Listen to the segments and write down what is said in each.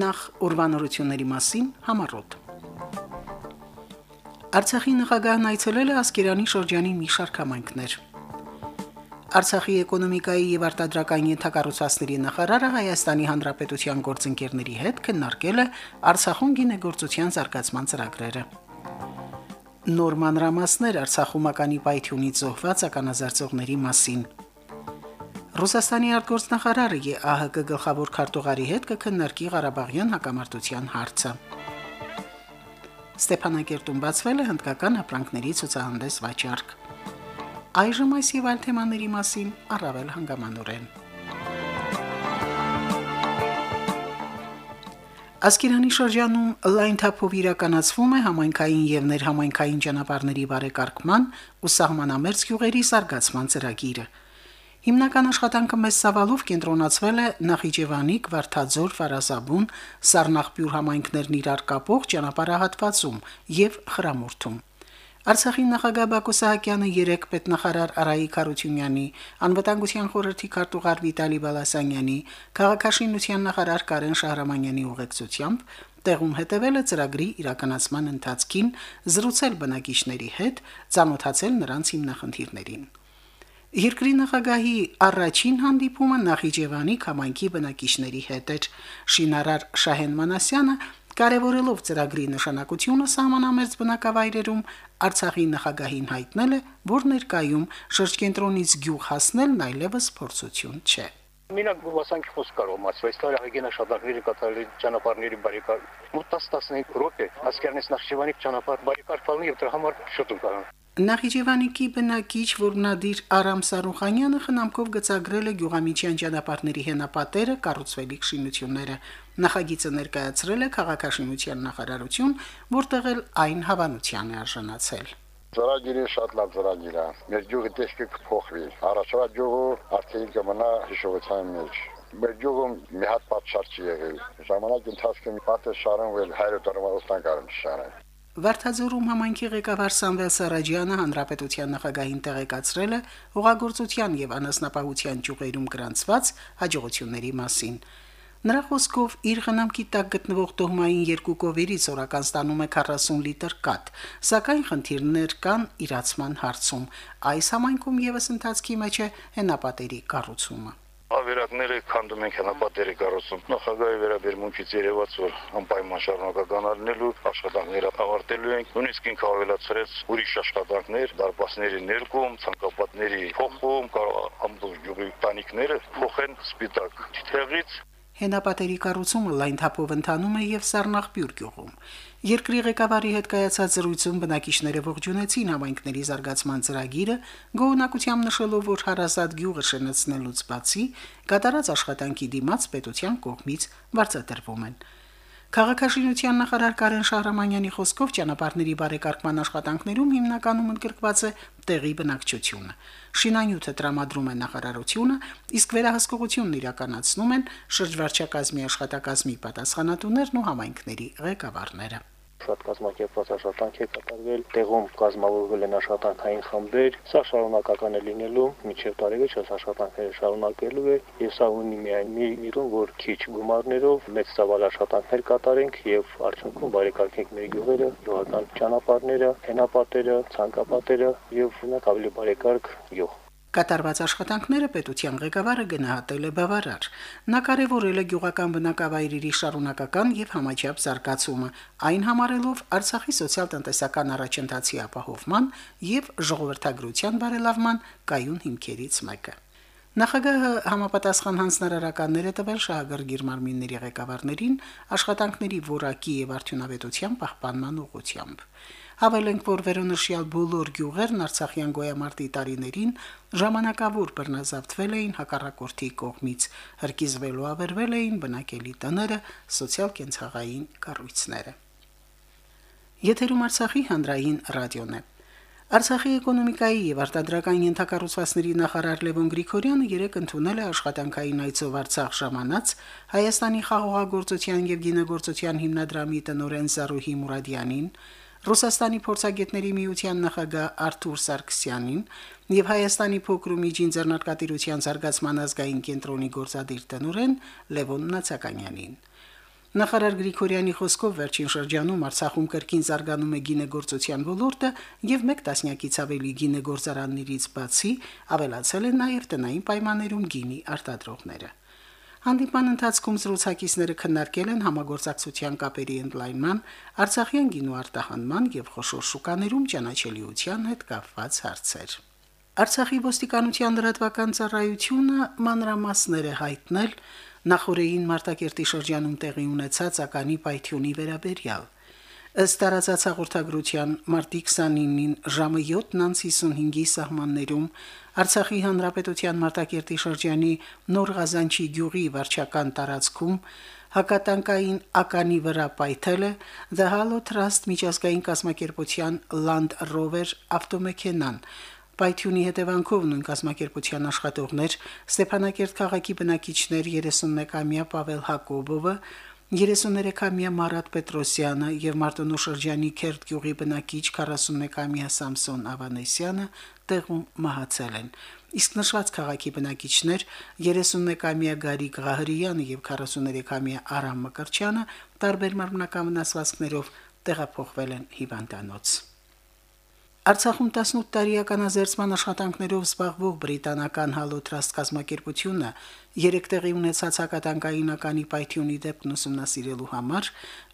նախ ուրվանորությունների մասին համառոտ։ Արցախի նախագահն այցելել է Ասկերանի շրջանի մի շարք համայնքներ։ Արցախի էկոնոմիկայի եւ արտադրական ենթակառուցվածքների նախարարը Հայաստանի Հանրապետության գործընկերների հետ քննարկել է Արցախում գինեգործության զարգացման ծրագրերը։ Նոր մանրամասներ Արցախումականի պայթյունից զոհված ականազերծողների մասին։ Ռուսաստանի արտգործնախարարը ԵԱՀԿ գլխավոր քարտուղարի հետ կքննարկի Ղարաբաղյան հակամարտության հարցը։ Ստեփանակերտում բացվել է հնդկական ապրանքների ցուցահանդես վաճառք։ Այժմ այս եւ այլ թեմաների մասին առավել հանգամանորեն։ Ասկերանի շրջանում լայն թափով իրականացվում է համայնքային եւ ներհամայնքային ճանապարհների բարեկարգման ու սահմանամերձ գյուղերի զարգացման ծրագիրը։ Հիմնական աշխատանքը մեծ սավալով կենտրոնացվել է Նախիջևանի, Վարդաձոր, Ֆարազաբուն, Սառնախբյուր համայնքներն իրար կապող ճանապարհահատվածում եւ Խրամուրթում։ Արցախի նախագահ Բակո Սահակյանը երեք պետնախարար Արայիկ Խարությունյանի, անվտանգության խորհրդի քարտուղար Վիտալի Բալասանյանի, քաղաքաշինության նախարար Կարեն Շահրամանյանի ուղեկցությամբ տեղում հետևել է ծրագրի իրականացման ընթացքին, զրուցել բնակիչների հետ, ցանոթացել նրանց հիմնախնդիրներին։ Երկրի նախագահի առաջին հանդիպումը Նախիջևանի համայնքի բնակիչների հետ էր։ Շինարար Շահեն Մանասյանը Կարևորելով ծրագրի նշանակությունը սահմանամերձ բնակավայրերում Արցախի նախագահին հայտնել է, որ ներկայում շրջկենտրոնից գյուղ հասնելն այլևս փորձություն չէ։ Մենակ վասանքի խոսք կարող մաս, այս տարի հագենա շատակների կատարելի ճանապարհների բարեկարգ։ Մոտ 10-15 րոպե ասկերնից Նախճիվանի ճանապարհ բարեկարգվալն եւ դրա համար շուտ կարող։ Նախիջևանիկի բնակիչ Որնադիր Արամ Սարուխանյանը խնամքով գծագրել է Գյուղամիջյան ճանապարհների հենապատերը, կառուցվելիք շինությունները։ Նախագիծը ներկայացրել է քաղաքաշինության նախարարություն, որտեղ էլ այն հավանության է արժանացել։ Ծրագիրը շատ լավ ծրագիր է։ Մեր ջուղի տեսքը կփոխվի։ Առաջվա ջուղը արդեն կմնա հիշողության մեջ։ Մեր ջուղում մի հատ պատշաճ չի եղել։ Ժամանակ ընթացքում պատը շարունվել 100 տարվա ոստանկարն շարան։ Վարդաձորում համայնքի ղեկավար Սամվել Սարաջյանը հանրապետության նախագահին տեղեկացրել է հողագործության եւ անասնապահության ճյուղերում գրանցված հաջողությունների մասին։ Նրա խոսքով իր խնամքի տակ գտնվող տոհմային երկու կովերից օրական ստանում է 40 լիտր կաթ, սակայն խնդիրներ կան իրացման հարցում։ Այս համայնքում եւս ընթացքի մեջ է հենապատերի կառուցումը ավերակները քանդում են հնապատերի կառուցում։ Նախագահի վերաբերմունքից երևաց, որ անպայման շարունակական առնելու աշխատանքները ավարտելու են։ Նույնիսկ ինքը ավելացրեց ուրիշ աշխատանքներ, դարպասների ներկում, ցանկապատների փոխում, կարող ամբողջ յուղի տանիքները փոխեն սպիտակ թիթեղից Հենապատերի կառուցումը լայն թափով ընթանում է եւ Սառնախբյուր գյուղում։ Երկրի ղեկավարի հետ կայացած զրույցում բնակիչները ողջունեցին համայնքների զարգացման ծրագիրը, գոհնակությամբ նշելով, որ հարազատ գյուղը շնացնելուց բացի կատարած աշխատանքի դիմաց պետության կողմից վարձատրվում են։ Քաղաքաշինության նախարար Կարեն Շահրամանյանի խոսքով ճանապարհների բարեկարգման աշխատանքներում հիմնականում ընդգրկված է տեղի բնակչությունը։ Շինանյութը տրամադրում է նախարարությունը, իսկ վերահսկողությունն իրականացնում են շրջվարչակազմի աշխատակազմի պատասխանատուներն ու համայնքների ղեկավարները շատ կազմակերպված աշխատանք է կատարվել, տեղում կազմավորվել են աշխատանքային խմբեր, սա շարունակական է լինելու, միջև տարեվերջը աշխատանքները շարունակելու է, եւ սա ունի միայն մի միտում, որ քիչ գումարներով մեծ ծավալ աշխատանքներ կատարենք եւ արդյունքում բարեկարգենք մեր գյուղերը, գյուղական ճանապարհները, հենապատերը, ցանկապատերը եւ ունենք ավելի բարեկարգ գյուղ։ Կատարված աշխատանքները պետության ղեկավարը գնահատել է բավարար։ Նա կարևորել է գյուղական բնակավայրերի շարունակական եւ համաչափ զարգացումը, այն համարելով Արցախի սոցիալ-տնտեսական առաջընթացի ապահովման եւ ժողովրդագրության բարելավման կայուն հիմքերից մեկը։ Նախագահը համապատասխան հանձնարարականներ է տվել շահագրգիռ մարմինների ղեկավարներին աշխատանքների որակի եւ արդյունավետության պահպանման ուղղությամբ։ Հավելենք, որ վերոնշյալ բոլոր գյուղերն Արցախյան գոյամարտի տարիներին ժամանակավոր բռնազավթվել էին հակառակորդի կողմից, հրկիզվելու ավերվել էին բնակելի տները, սոցիալ-կենցաղային կառույցները։ Եթերում Արցախի հանրային ռադիոն է։ Արցախի էկոնոմիկայի եւ արտադրական ենթակառուցվածքների նախարար Լևոն Գրիգորյանը երեկ ընդունել է աշխատանքային այցով Արցախ ժամանած Հայաստանի խաղողագործության եւ գինեգործության հիմնադրամի տնօրեն Զարուհի Մուրադյանին, Ռուսաստանի փորձագետների միության նախագահ Արթուր Սարգսյանին եւ Հայաստանի փոքր ու միջին ձեռնարկատիրության զարգացման ազգային կենտրոնի գործադիր տնօրեն Լևոն Նացականյանին։ Նախարար Գրիգորյանի խոսքով վերջին շրջանում Արցախում կրկին զարգանում է գինեգործության ոլորտը եւ մեկ տասնյակից ավելի գինեգործարաններից բացի ավելացել են նաեւ տնային պայմաններում գինի արտադրողները։ Հանդիպան ընթացքում զրուցակիցները քննարկել են համագործակցության կապերի ընդլայնման, Արցախյան գինու արտահանման եւ խոշոր շուկաներում ճանաչելիության հետ կապված հարցեր։ Արցախի ոստիկանության լրատվական ծառայությունը մանրամասներ է հայտնել. Նախորդին Մարտակերտի շրջանում տեղի ունեցած ականի պայթյունի վերաբերյալ։ Ըստ տարածած հաղորդագրության մարտի 29-ին ժամը 7:55-ի սահմաններում Արցախի հանրապետության Մարտակերտի շրջանի Նոր Ղազանչի գյուղի վարչական տարածքում հակատանկային ականի վրա պայթել է The Halo Trust միջազգային կազմակերպության Land Rover ավտոմեքենան, Պայթյունի հետևանքով նույն կազմակերպության աշխատողներ Ստեփանակերտ քաղաքի բնակիչներ 31-ամյա Պավել Հակոբովը, 33-ամյա Մարատ Պետրոսյանը եւ Մարտունու շրջանի Քերտ գյուղի բնակիչ 41-ամյա Սամսոն Ավանեսյանը տեղում մահացել են։ Իսկ նշված քաղաքի բնակիչներ 31-ամյա Գարիկ Ղահրյանը եւ 43-ամյա Արամ Մկրչյանը տարբեր մարմնական վնասվածքներով տեղափոխվել են հիվանդանոց։ Արցախում 18 տարիականազերծման աշխատանքներով զբաղվող բրիտանական հալոտրաստ կազմակերպությունը երեք տեղի ունեցած հակատանկայինականի պայթյունի դեպքն ուսումնասիրելու համար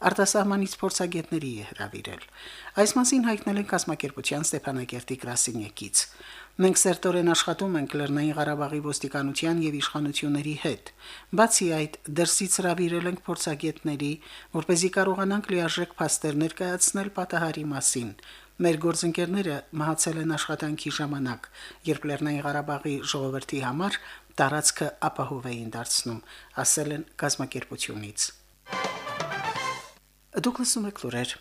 արտասահմանից փորձագետների է հրավիրել։ Այս մասին հայտնել են կազմակերպության Ստեփանակերտի գրասենյակից։ Մենք սերտորեն աշխատում ենք Լեռնային Ղարաբաղի ոստիկանության եւ իշխանությունների հետ։ Բացի այդ, դրսից հրավիրել ենք փորձագետների, որ เป զի կարողանանք լիարժեք փաստեր ներկայացնել պատահարի մասին Մեր գործընկերները մահացել են աշխատանքի ժամանակ, երբ Լեռնային Ղարաբաղի ժողովրդի համար տարածքը ապահով էին դարձնում, ասել են գազམ་ակերպությունից։ Դուկլասում եկլուրեր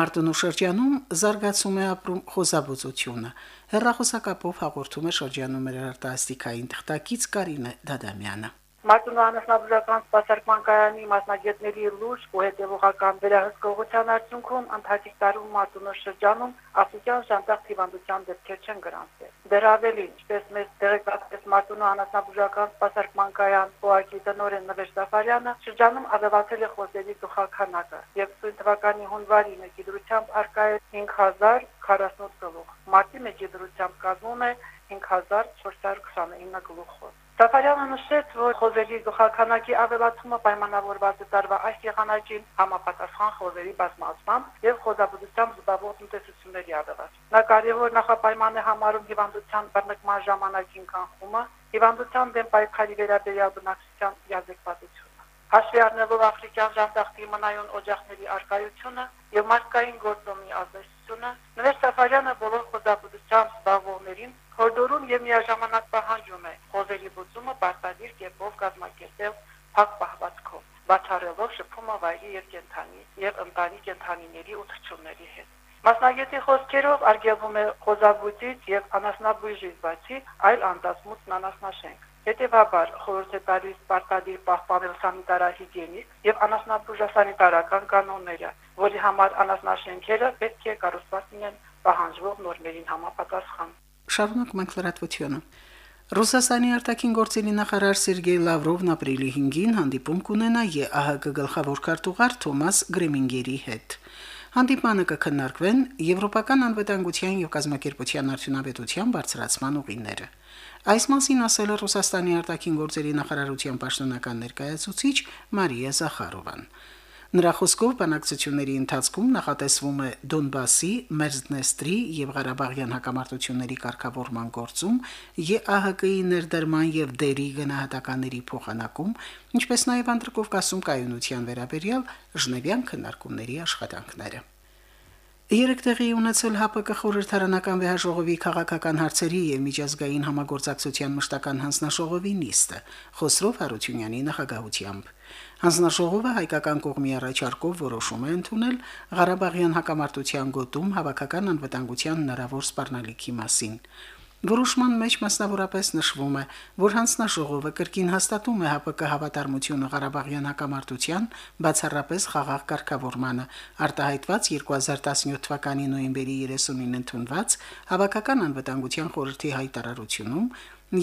Մարտունու շրջանում զարգացում է ապրում խոզաբուծությունը։ Հերրախոսակապով հաղորդում է շրջանում մեր արտասթիկային թղթակից Կարինե Դադամյանը։ Մարտունու անասնաբուժական սպասարկման կայանի մասնագետների լուրջ ու հետևողական վերահսկողության արդյունքում ընթացիկ տարում Մարտունու շրջանում ասության ժանտակ հիվանդության դեպքեր չեն գրանցվել։ Դեռ ավելի, ինչպես մեծ տեղեկացրեց Մարտունու անասնաբուժական սպասարկման կայան ՕԱԿ-ի տնօրեն Նվեր Սաֆարյանը, շրջանում ավելացել է խոզերի գլխականակը եւ սույն թվականի հունվարի մեկ դրությամբ արկա է 5048 գլուխ։ Մարտի մեկ դրությամբ կազմում է 5429 գլուխ խոզ։ Սաֆարյանը նշեց, որ խոզերի գլխականակի ավելացումը պայմանավորված է տարվա այս եղանակին համապատասխան խոզերի բազմացմամբ եւ խոզաբուծությամբ զբաղվող տնտեսությունների ավելացում։ Նա կարևոր նախապայման է համարում հիվանդության բռնկման ժամանակին կանխումը, հիվանդության դեմ պայքարի վերաբերյալ բնակչության յազեկվածությունը։ Հաշվի առնելով աֆրիկյան ժանտախտի մնայուն օջախների արկայությունը եւ մարդկային գործոնի ազդեցությունը, Նվեր Սաֆարյանը բոլոր խոզաբուծությամբ զբաղվողներին հորդորում եւ միաժամանակ պահանջում է խոզերի բուծումը բարտադիր կերպով կազմակերպել փակ պահվածքով, բացառելով շփումը վայրի եւ կենթանի եւ ընտանի կենթանիների ու թռչունների հետ։ Մասնագետի խոսքերով արգելվում է խոզաբույծից եւ անասնաբույժից բացի այլ անդասմուծն անասնաշենք։ Հետևաբար խորհուրդ է տալիս պարտադիր պահպանել սանիտարահիգիենիկ եւ անասնաբուժասանիտարական կանոնները, որի համար անասնաշենքերը պետք է կառուցված լինեն պահանջվող նորմերին համապատասխան։ Շարունակ մենք լրատվությունը։ Ռուսաստանի արտաքին գործերի նախարար Սերգեյ Լավրովն ապրիլի 5-ին հանդիպում կունենա ԵԱՀԿ գլխավոր քարտուղար Թոմաս Գրեմինգերի հետ։ Հանդիպանը կքննարկվեն Եվրոպական անվտանգության եւ կազմակերպության արդյունավետության բարձրացման ուղիները։ Այս մասին ասել է Ռուսաստանի արտաքին գործերի նախարարության պաշտոնական ներկայացուցիչ Մարիա Զախարովան։ Նրա խոսքով բանակցությունների ընթացքում նախատեսվում է Դոնբասի, Մերձնեստրի եւ Ղարաբաղյան հակամարտությունների կարգավորման գործում ԵԱՀԿ-ի ներդրման եւ դերի գնահատականների փոխանակում, ինչպես նաեւ Անդրկովկասում կայունության վերաբերյալ Ժնևյան քննարկումների աշխատանքները։ Երեք տեղի ունեցել ՀԱՊԿ խորհրդարանական վեհաժողովի քաղաքական հարցերի եւ միջազգային համագործակցության մշտական հանձնաշողովի նիստը Խոսրով Հարությունյանի նախագահությամբ։ Հանձնաշողովը հայկական կողմի առաջարկով որոշում է ընդունել Ղարաբաղյան հակամարտության գոտում հավաքական անվտանգության հնարավոր սպառնալիքի մասին։ Որոշման մեջ մասնավորապես նշվում է, որ հանձնաժողովը կրկին հաստատում է ՀԱՊԿ հավատարմությունը Ղարաբաղյան հակամարտության բացառապես խաղաղ կարգավորմանը, արտահայտված 2017 թվականի նոյեմբերի 30-ին ընդունված հավաքական անվտանգության խորհրդի հայտարարությունում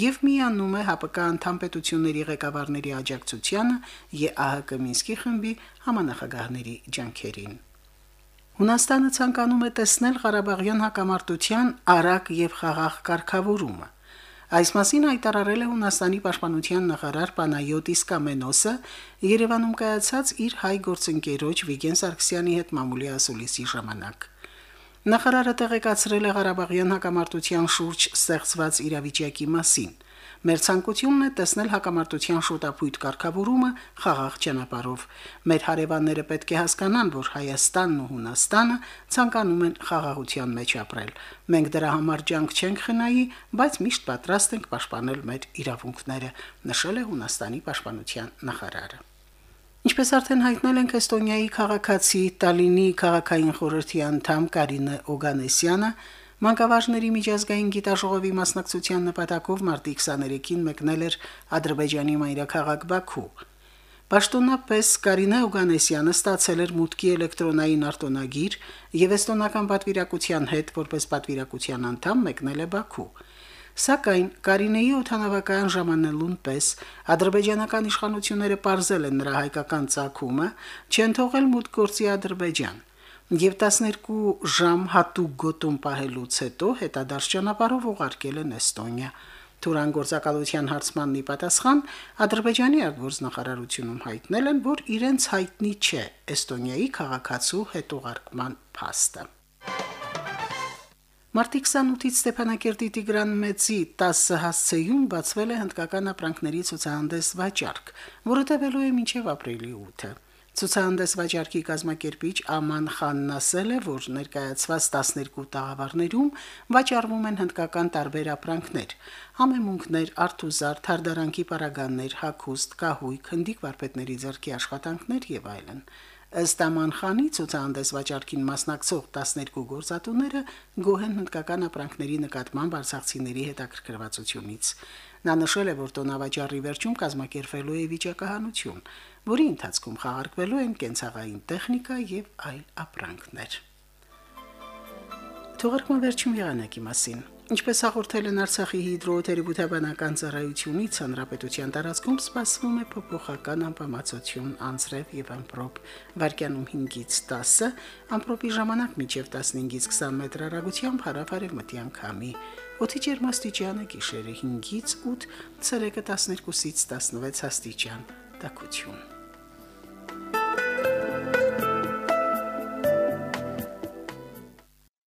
եւ միանում է ՀԱՊԿ անդամ պետությունների ղեկավարների աջակցությանը ԵԱՀԿ Մինսկի խմբի համանախագահների ջանքերին։ Հունաստանը ցանկանում է տեսնել Ղարաբաղյան հակամարտության արագ եւ խաղաղ կարգավորումը։ Այս մասին հայտարարել է Հունաստանի պաշտպանության նախարար Պանայոտիս Կամենոսը Երևանում կայացած իր հայ գործընկերոջ Վիգեն Սարգսյանի հետ մամուլի ասուլիսի ժամանակ։ Նախարարը տեղեկացրել է Ղարաբաղյան հակամարտության շուրջ ստեղծված իրավիճակի մասին։ Մեր ցանկությունն է տեսնել հակամարտության շուտապույտ կարգավորումը խաղաղ ճանապարհով։ Մեր հարևանները պետք է հասկանան, որ Հայաստանն ու Հունաստանը ցանկանում են խաղաղության մեջ ապրել։ Մենք դրա համար ջանք չենք խնայի, բայց միշտ պատրաստ ենք պաշտպանել մեր իրավունքները, նշել է Հունաստանի պաշտպանության նախարարը։ Ինչպես արդեն հայտնել ենք Էստոնիայի քաղաքացի Տալինի քաղաքային խորհրդի անդամ Կարինե Օգանեսյանը Մանկավարժների միջազգային գիտաժողովի մասնակցության նպատակով մարտի 23-ին մեկնել էր Ադրբեջանի մայրաքաղաք Բաքու։ Պաշտոնապես Կարինե Օգանեսյանը ստացել էր մուտքի էլեկտրոնային արտոնագիր եւ էստոնական պատվիրակության հետ որպես պատվիրակության անդամ մեկնել է Բաքու։ Սակայն Կարինեի օթանավական ժամանելուն պես ադրբեջանական իշխանությունները ողրզել են նրա հայկական ցակումը, չեն թողել մուտք գործի Ադրբեջան եւ 12 ժամ հատուկ գոտում պահելուց հետո հետադարձ ճանապարհով ուղարկել են Էստոնիա։ Թուրան գործակալության հարցմանն ի պատասխան Ադրբեջանի արտգործնախարարությունում հայտնել են, որ իրենց հայտնի չէ Էստոնիայի քաղաքացու հետուղարկման փաստը։ Մարտի 28-ից Ստեփանակերտի Տիգրան Մեծի 10 հասցեյում բացվել է հնդկական ապրանքների ցուցահանդես վաճառք, որը տևելու է մինչև ապրիլի 8-ը։ Ցուցահանդես վաճառքի կազմակերպիչ Աման Խանն ասել է, որ ներկայացված 12 տաղավարներում վաճառվում են հնդկական տարբեր ապրանքներ՝ համեմունքներ, արթուզար, թարդարանքի պարագաններ, հագուստ, կահույք, հնդիկ վարպետների ձեռքի աշխատանքներ եւ այլն։ Ըստ Աման Խանի ցուցահանդես վաճառքին մասնակցող 12 գործատուները գոհ են հնդկական ապրանքների նկատմամբ արցախցիների հետաքրքրվածությունից։ Նա նշել է, որ տոնավաճառի վերջում կազմակերպվելու է վիճակահանություն, որի ընթացքում խաղարկվելու են կենցաղային տեխնիկա եւ այլ ապրանքներ։ Թողարկման վերջին եղանակի մասին։ Ինչպես հաղորդել են Արցախի հիդրոթերապևտաբանական ծառայությունից, հանրապետության տարածքում սպասվում է փոփոխական անբավարարություն անձրև եւ ամպրոպ։ Վարկյանում 5-ից 10, ամպրոպի ժամանակ մինչև 15-ից 20 մետր հեռագությամբ հարավարևմտյան քամի։ Օդի ջերմաստիճանը գիշերը 5-ից 8, ցերեկը 12-ից 16 աստիճան։ Տակություն։